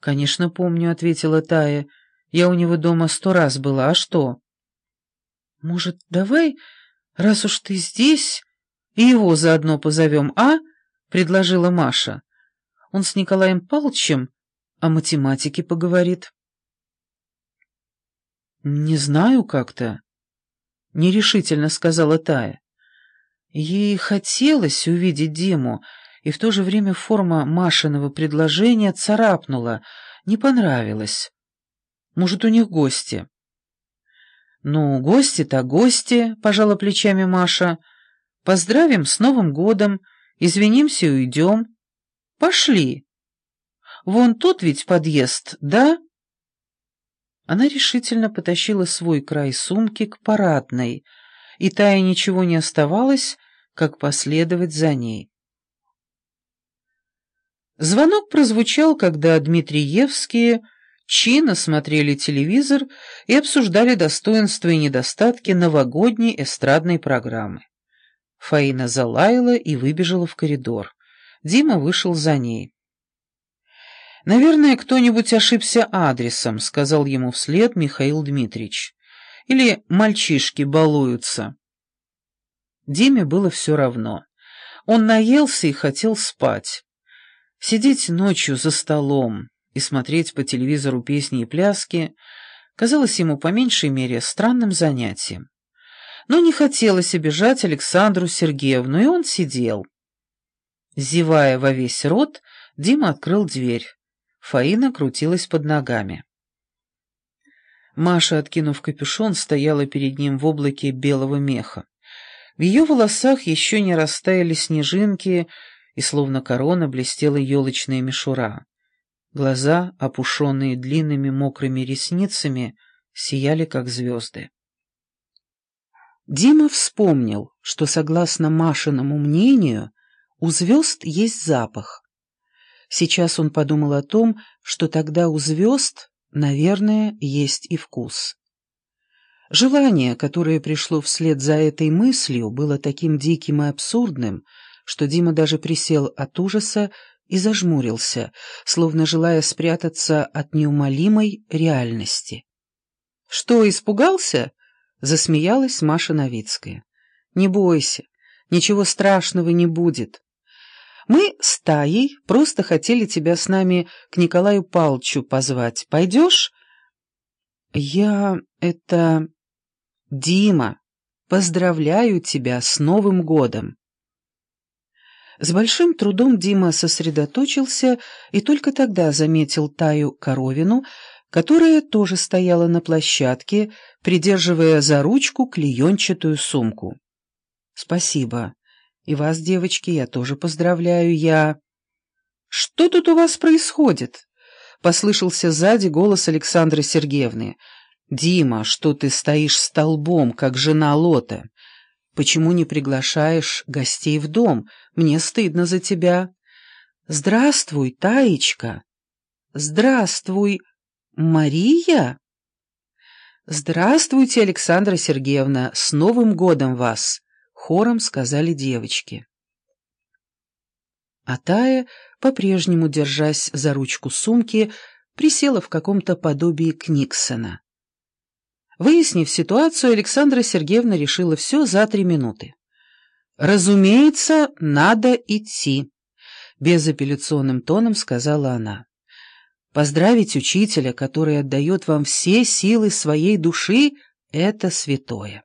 «Конечно, помню», — ответила Тая. «Я у него дома сто раз была, а что?» «Может, давай, раз уж ты здесь, и его заодно позовем, а?» — предложила Маша. «Он с Николаем Павловичем о математике поговорит». «Не знаю как-то», — нерешительно сказала Тая. Ей хотелось увидеть Диму, и в то же время форма Машиного предложения царапнула, не понравилась. Может, у них гости? «Ну, гости-то гости», — пожала плечами Маша. «Поздравим с Новым годом, извинимся и уйдем. Пошли. Вон тут ведь подъезд, да?» Она решительно потащила свой край сумки к парадной, и Тае ничего не оставалось, как последовать за ней. Звонок прозвучал, когда Дмитриевские чинно смотрели телевизор и обсуждали достоинства и недостатки новогодней эстрадной программы. Фаина залаяла и выбежала в коридор. Дима вышел за ней. «Наверное, кто-нибудь ошибся адресом», — сказал ему вслед Михаил Дмитриевич. «Или мальчишки балуются». Диме было все равно. Он наелся и хотел спать. Сидеть ночью за столом и смотреть по телевизору песни и пляски казалось ему по меньшей мере странным занятием. Но не хотелось обижать Александру Сергеевну, и он сидел. Зевая во весь рот, Дима открыл дверь. Фаина крутилась под ногами. Маша, откинув капюшон, стояла перед ним в облаке белого меха. В ее волосах еще не растаяли снежинки, и словно корона блестела елочная мишура. Глаза, опушенные длинными мокрыми ресницами, сияли, как звезды. Дима вспомнил, что, согласно Машиному мнению, у звезд есть запах. Сейчас он подумал о том, что тогда у звезд, наверное, есть и вкус. Желание, которое пришло вслед за этой мыслью, было таким диким и абсурдным, что Дима даже присел от ужаса и зажмурился, словно желая спрятаться от неумолимой реальности. «Что, испугался?» — засмеялась Маша Новицкая. «Не бойся, ничего страшного не будет. Мы с Таей просто хотели тебя с нами к Николаю Палчу позвать. Пойдешь?» «Я... это...» «Дима, поздравляю тебя с Новым годом!» С большим трудом Дима сосредоточился и только тогда заметил Таю Коровину, которая тоже стояла на площадке, придерживая за ручку клеенчатую сумку. «Спасибо. И вас, девочки, я тоже поздравляю. Я...» «Что тут у вас происходит?» — послышался сзади голос Александры Сергеевны. «Дима, что ты стоишь столбом, как жена Лота? Почему не приглашаешь гостей в дом? Мне стыдно за тебя. Здравствуй, Таечка. Здравствуй, Мария. Здравствуйте, Александра Сергеевна. С Новым годом вас! Хором сказали девочки. А Тая, по-прежнему держась за ручку сумки, присела в каком-то подобии Книксона. Выяснив ситуацию, Александра Сергеевна решила все за три минуты. «Разумеется, надо идти», — безапелляционным тоном сказала она. «Поздравить учителя, который отдает вам все силы своей души, — это святое».